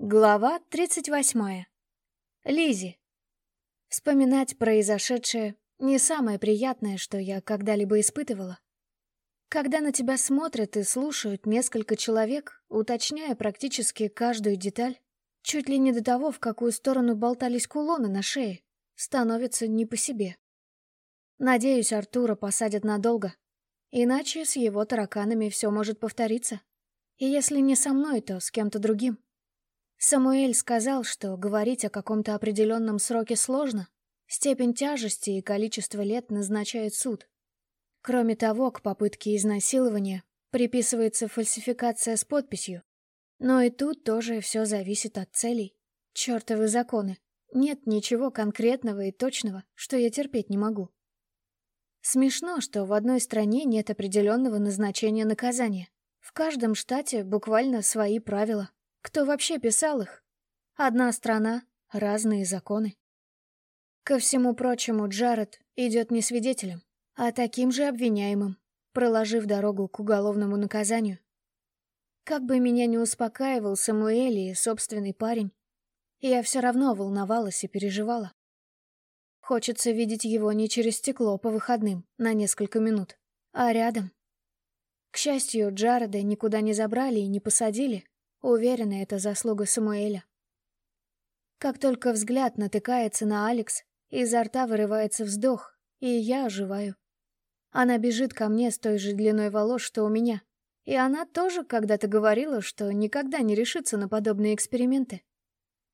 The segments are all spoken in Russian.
Глава 38. Лизи. Вспоминать произошедшее не самое приятное, что я когда-либо испытывала. Когда на тебя смотрят и слушают несколько человек, уточняя практически каждую деталь, чуть ли не до того, в какую сторону болтались кулоны на шее, становится не по себе. Надеюсь, Артура посадят надолго, иначе с его тараканами все может повториться. И если не со мной, то с кем-то другим. Самуэль сказал, что говорить о каком-то определенном сроке сложно. Степень тяжести и количество лет назначает суд. Кроме того, к попытке изнасилования приписывается фальсификация с подписью. Но и тут тоже все зависит от целей. Чёртовы законы. Нет ничего конкретного и точного, что я терпеть не могу. Смешно, что в одной стране нет определенного назначения наказания. В каждом штате буквально свои правила. Кто вообще писал их? Одна страна, разные законы. Ко всему прочему, Джаред идет не свидетелем, а таким же обвиняемым, проложив дорогу к уголовному наказанию. Как бы меня не успокаивал Самуэль и собственный парень, я все равно волновалась и переживала. Хочется видеть его не через стекло по выходным на несколько минут, а рядом. К счастью, Джареда никуда не забрали и не посадили, Уверена, это заслуга Самуэля. Как только взгляд натыкается на Алекс, изо рта вырывается вздох, и я оживаю. Она бежит ко мне с той же длиной волос, что у меня. И она тоже когда-то говорила, что никогда не решится на подобные эксперименты.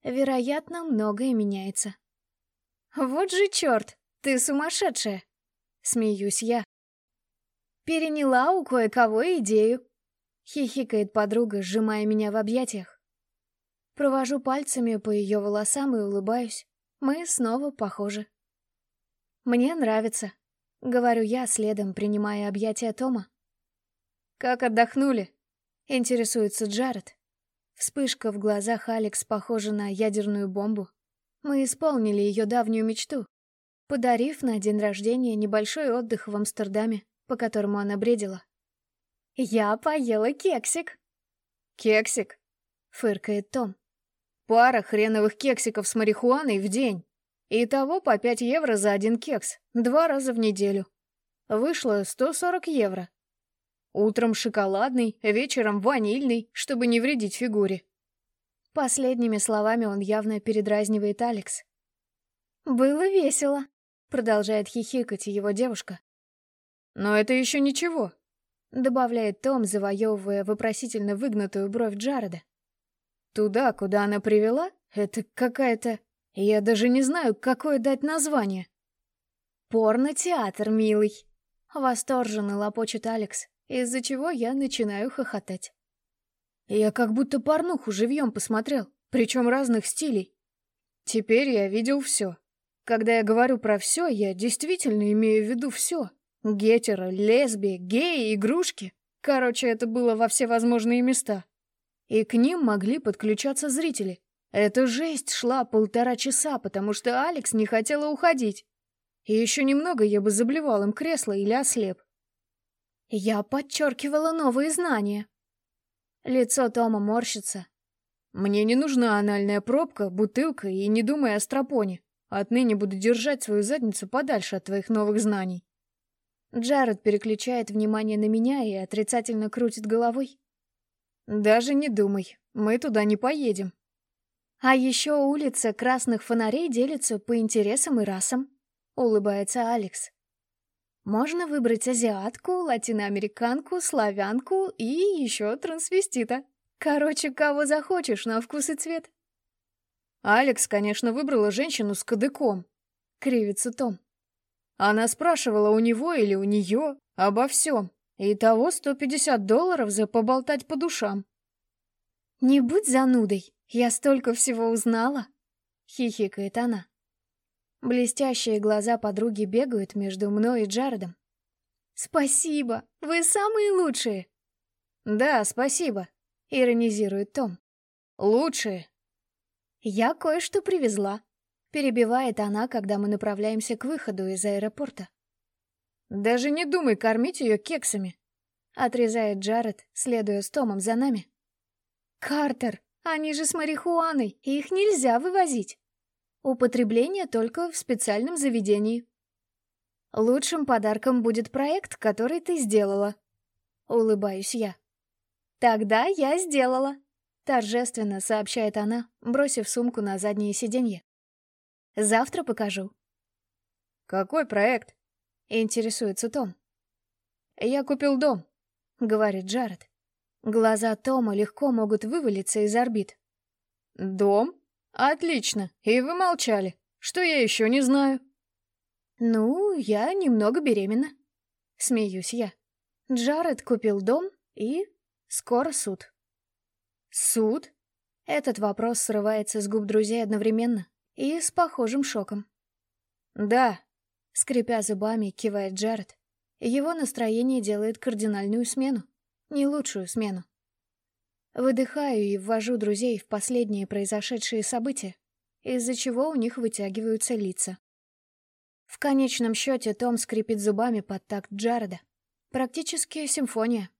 Вероятно, многое меняется. «Вот же черт! Ты сумасшедшая!» Смеюсь я. Переняла у кое-кого идею. Хихикает подруга, сжимая меня в объятиях. Провожу пальцами по ее волосам и улыбаюсь. Мы снова похожи. «Мне нравится», — говорю я, следом принимая объятия Тома. «Как отдохнули?» — интересуется Джаред. Вспышка в глазах Алекс похожа на ядерную бомбу. Мы исполнили ее давнюю мечту, подарив на день рождения небольшой отдых в Амстердаме, по которому она бредила. «Я поела кексик». «Кексик?» — фыркает Том. «Пара хреновых кексиков с марихуаной в день. Итого по 5 евро за один кекс, два раза в неделю. Вышло 140 евро. Утром шоколадный, вечером ванильный, чтобы не вредить фигуре». Последними словами он явно передразнивает Алекс. «Было весело», — продолжает хихикать его девушка. «Но это еще ничего», добавляет Том, завоевывая вопросительно выгнутую бровь Джареда. Туда, куда она привела, это какая-то... Я даже не знаю, какое дать название. «Порно-театр, милый!» Восторженно лопочет Алекс, из-за чего я начинаю хохотать. Я как будто порнуху живьем посмотрел, причем разных стилей. Теперь я видел все. Когда я говорю про все, я действительно имею в виду все. Гетеро, лесби, геи, игрушки. Короче, это было во все возможные места. И к ним могли подключаться зрители. Эта жесть шла полтора часа, потому что Алекс не хотела уходить. И еще немного я бы заблевал им кресло или ослеп. Я подчеркивала новые знания. Лицо Тома морщится. Мне не нужна анальная пробка, бутылка и не думай о стропоне. Отныне буду держать свою задницу подальше от твоих новых знаний. Джаред переключает внимание на меня и отрицательно крутит головой. «Даже не думай, мы туда не поедем». «А еще улица красных фонарей делится по интересам и расам», — улыбается Алекс. «Можно выбрать азиатку, латиноамериканку, славянку и еще трансвестита. Короче, кого захочешь на вкус и цвет». «Алекс, конечно, выбрала женщину с кадыком», — кривится Том. Она спрашивала у него или у нее обо всем. И того 150 долларов за поболтать по душам. «Не будь занудой, я столько всего узнала!» — хихикает она. Блестящие глаза подруги бегают между мной и Джаредом. «Спасибо, вы самые лучшие!» «Да, спасибо», — иронизирует Том. «Лучшие». «Я кое-что привезла», Перебивает она, когда мы направляемся к выходу из аэропорта. «Даже не думай кормить ее кексами!» Отрезает Джаред, следуя с Томом за нами. «Картер, Они же с марихуаной, и их нельзя вывозить. Употребление только в специальном заведении. Лучшим подарком будет проект, который ты сделала. Улыбаюсь я. Тогда я сделала. Торжественно сообщает она, бросив сумку на заднее сиденье. Завтра покажу. Какой проект? Интересуется Том. Я купил дом, говорит Джаред. Глаза Тома легко могут вывалиться из орбит. «Дом? Отлично. И вы молчали. Что я еще не знаю?» «Ну, я немного беременна». Смеюсь я. Джаред купил дом и... скоро суд. «Суд?» Этот вопрос срывается с губ друзей одновременно и с похожим шоком. «Да», — скрипя зубами, кивает Джаред. Его настроение делает кардинальную смену не лучшую смену. Выдыхаю и ввожу друзей в последние произошедшие события, из-за чего у них вытягиваются лица. В конечном счете Том скрипит зубами под такт Джареда. Практически симфония.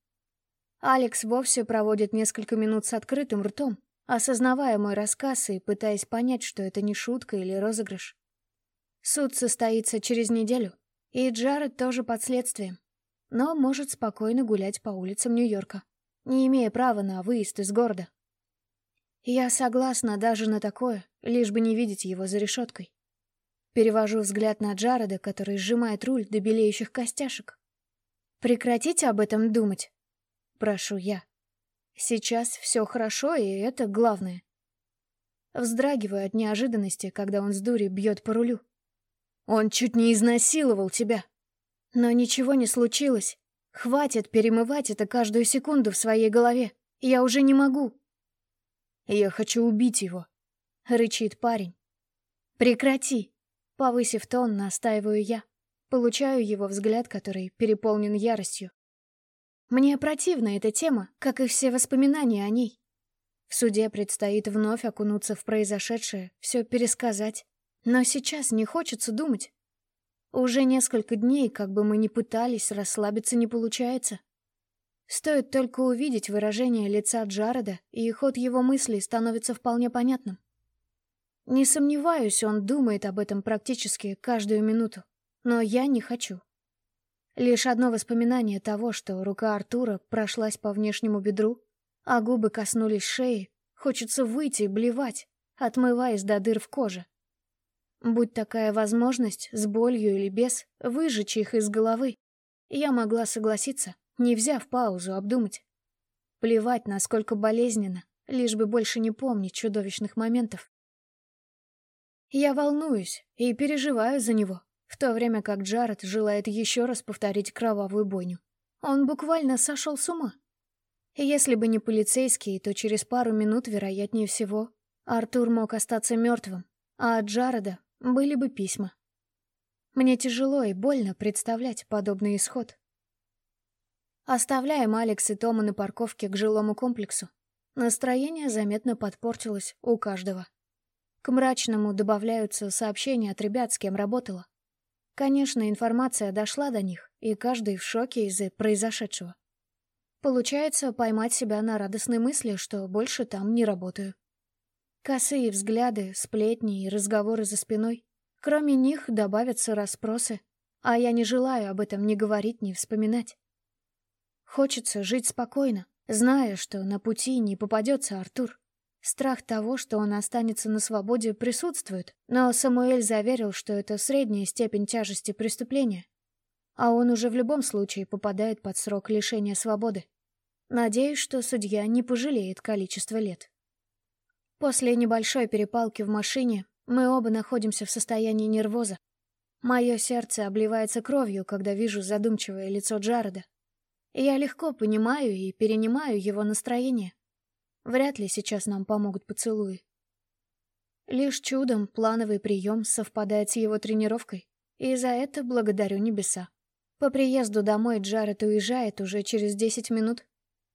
Алекс вовсе проводит несколько минут с открытым ртом, осознавая мой рассказ и пытаясь понять, что это не шутка или розыгрыш. Суд состоится через неделю, и Джаред тоже под следствием но может спокойно гулять по улицам Нью-Йорка, не имея права на выезд из города. Я согласна даже на такое, лишь бы не видеть его за решеткой. Перевожу взгляд на Джареда, который сжимает руль до белеющих костяшек. «Прекратите об этом думать», — прошу я. «Сейчас все хорошо, и это главное». Вздрагиваю от неожиданности, когда он с дури бьет по рулю. «Он чуть не изнасиловал тебя», но ничего не случилось. Хватит перемывать это каждую секунду в своей голове. Я уже не могу. «Я хочу убить его», — рычит парень. «Прекрати!» — повысив тон, настаиваю я. Получаю его взгляд, который переполнен яростью. Мне противна эта тема, как и все воспоминания о ней. В суде предстоит вновь окунуться в произошедшее, все пересказать. Но сейчас не хочется думать. Уже несколько дней, как бы мы ни пытались, расслабиться не получается. Стоит только увидеть выражение лица Джареда, и ход его мыслей становится вполне понятным. Не сомневаюсь, он думает об этом практически каждую минуту, но я не хочу. Лишь одно воспоминание того, что рука Артура прошлась по внешнему бедру, а губы коснулись шеи, хочется выйти и блевать, отмываясь до дыр в коже. Будь такая возможность, с болью или без, выжечь их из головы, я могла согласиться, не взяв паузу обдумать. Плевать, насколько болезненно, лишь бы больше не помнить чудовищных моментов. Я волнуюсь и переживаю за него, в то время как Джаред желает еще раз повторить кровавую бойню. Он буквально сошел с ума. Если бы не полицейские, то через пару минут, вероятнее всего, Артур мог остаться мертвым, а от Джареда были бы письма. Мне тяжело и больно представлять подобный исход. Оставляем Алекс и Тома на парковке к жилому комплексу. Настроение заметно подпортилось у каждого. К мрачному добавляются сообщения от ребят, с кем работала. Конечно, информация дошла до них, и каждый в шоке из-за произошедшего. Получается поймать себя на радостной мысли, что больше там не работаю. Косые взгляды, сплетни и разговоры за спиной. Кроме них добавятся расспросы, а я не желаю об этом ни говорить, ни вспоминать. Хочется жить спокойно, зная, что на пути не попадется Артур. Страх того, что он останется на свободе, присутствует, но Самуэль заверил, что это средняя степень тяжести преступления, а он уже в любом случае попадает под срок лишения свободы. Надеюсь, что судья не пожалеет количество лет. После небольшой перепалки в машине мы оба находимся в состоянии нервоза. Мое сердце обливается кровью, когда вижу задумчивое лицо Джареда. Я легко понимаю и перенимаю его настроение. Вряд ли сейчас нам помогут поцелуи. Лишь чудом плановый прием совпадает с его тренировкой, и за это благодарю небеса. По приезду домой Джаред уезжает уже через 10 минут,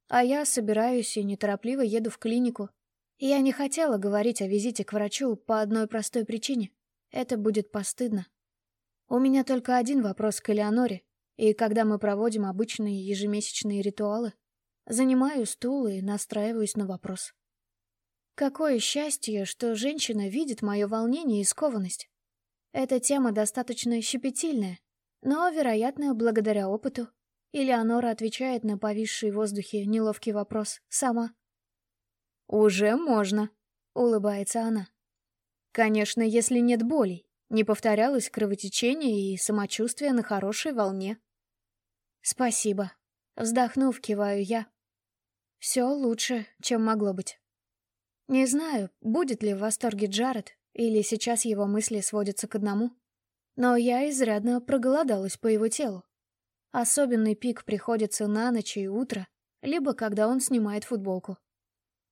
а я собираюсь и неторопливо еду в клинику, я не хотела говорить о визите к врачу по одной простой причине. Это будет постыдно. У меня только один вопрос к Элеоноре, и когда мы проводим обычные ежемесячные ритуалы, занимаю стул и настраиваюсь на вопрос. Какое счастье, что женщина видит мое волнение и скованность. Эта тема достаточно щепетильная, но, вероятно, благодаря опыту, Элеонора отвечает на повисший в воздухе неловкий вопрос сама. «Уже можно», — улыбается она. «Конечно, если нет болей, не повторялось кровотечение и самочувствие на хорошей волне». «Спасибо», — вздохнув, киваю я. «Все лучше, чем могло быть». Не знаю, будет ли в восторге Джаред, или сейчас его мысли сводятся к одному, но я изрядно проголодалась по его телу. Особенный пик приходится на ночь и утро, либо когда он снимает футболку.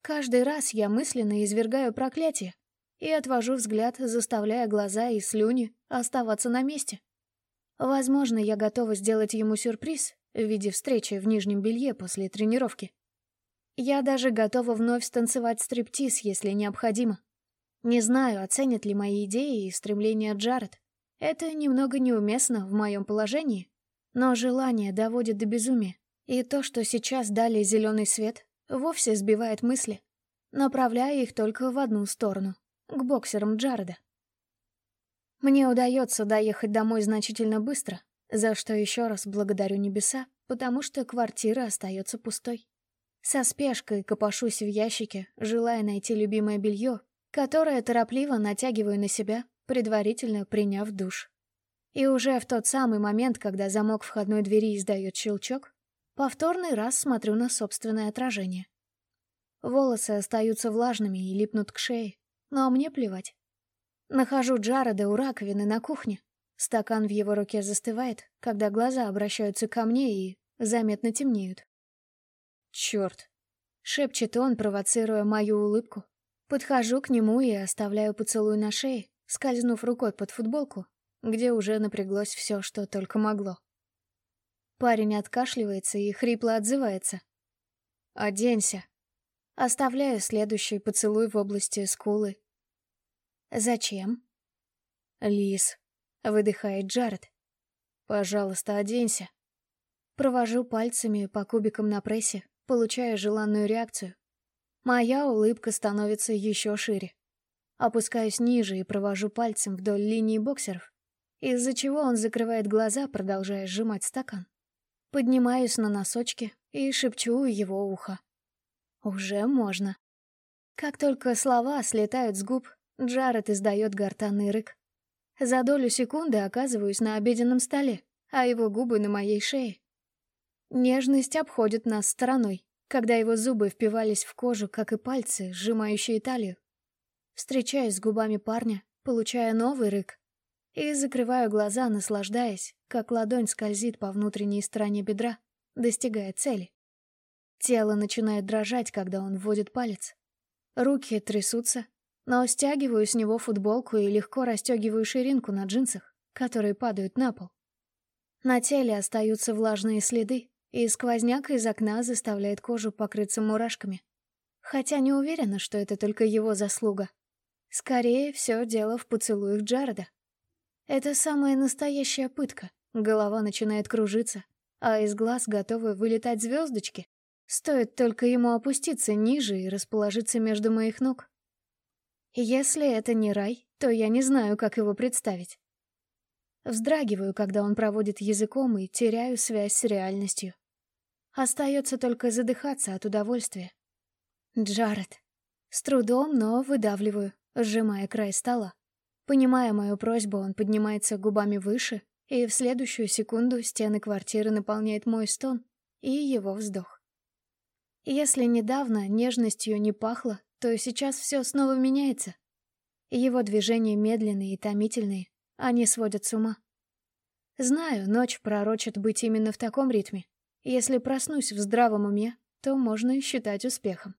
Каждый раз я мысленно извергаю проклятие и отвожу взгляд, заставляя глаза и слюни оставаться на месте. Возможно, я готова сделать ему сюрприз в виде встречи в нижнем белье после тренировки. Я даже готова вновь станцевать стриптиз, если необходимо. Не знаю, оценят ли мои идеи и стремления Джаред. Это немного неуместно в моем положении, но желание доводит до безумия, и то, что сейчас дали зеленый свет, вовсе сбивает мысли, направляя их только в одну сторону — к боксерам Джареда. Мне удается доехать домой значительно быстро, за что еще раз благодарю небеса, потому что квартира остается пустой. Со спешкой копошусь в ящике, желая найти любимое белье, которое торопливо натягиваю на себя, предварительно приняв душ. И уже в тот самый момент, когда замок входной двери издает щелчок, повторный раз смотрю на собственное отражение. Волосы остаются влажными и липнут к шее, но мне плевать. Нахожу Джареда у раковины на кухне. Стакан в его руке застывает, когда глаза обращаются ко мне и заметно темнеют. «Черт!» — шепчет он, провоцируя мою улыбку. Подхожу к нему и оставляю поцелуй на шее, скользнув рукой под футболку где уже напряглось все, что только могло. Парень откашливается и хрипло отзывается. «Оденься». Оставляю следующий поцелуй в области скулы. «Зачем?» «Лис», — выдыхает Джаред. «Пожалуйста, оденься». Провожу пальцами по кубикам на прессе, получая желанную реакцию. Моя улыбка становится еще шире. Опускаюсь ниже и провожу пальцем вдоль линии боксеров, из-за чего он закрывает глаза, продолжая сжимать стакан. Поднимаюсь на носочки и шепчу его уха. Уже можно. Как только слова слетают с губ, Джаред издает гортанный рык. За долю секунды оказываюсь на обеденном столе, а его губы на моей шее. Нежность обходит нас стороной, когда его зубы впивались в кожу, как и пальцы, сжимающие талию. Встречаюсь с губами парня, получая новый рык, и закрываю глаза, наслаждаясь, как ладонь скользит по внутренней стороне бедра, достигая цели. Тело начинает дрожать, когда он вводит палец. Руки трясутся, но стягиваю с него футболку и легко расстегиваю ширинку на джинсах, которые падают на пол. На теле остаются влажные следы, и сквозняк из окна заставляет кожу покрыться мурашками. Хотя не уверена, что это только его заслуга. Скорее, все дело в поцелуях Джареда. Это самая настоящая пытка. Голова начинает кружиться, а из глаз готовы вылетать звездочки. Стоит только ему опуститься ниже и расположиться между моих ног. Если это не рай, то я не знаю, как его представить. Вздрагиваю, когда он проводит языком и теряю связь с реальностью. Остается только задыхаться от удовольствия. Джаред. С трудом, но выдавливаю, сжимая край стола. Понимая мою просьбу, он поднимается губами выше, и в следующую секунду стены квартиры наполняет мой стон и его вздох. Если недавно нежностью не пахло, то сейчас все снова меняется. Его движения медленные и томительные, они сводят с ума. Знаю, ночь пророчит быть именно в таком ритме. Если проснусь в здравом уме, то можно считать успехом.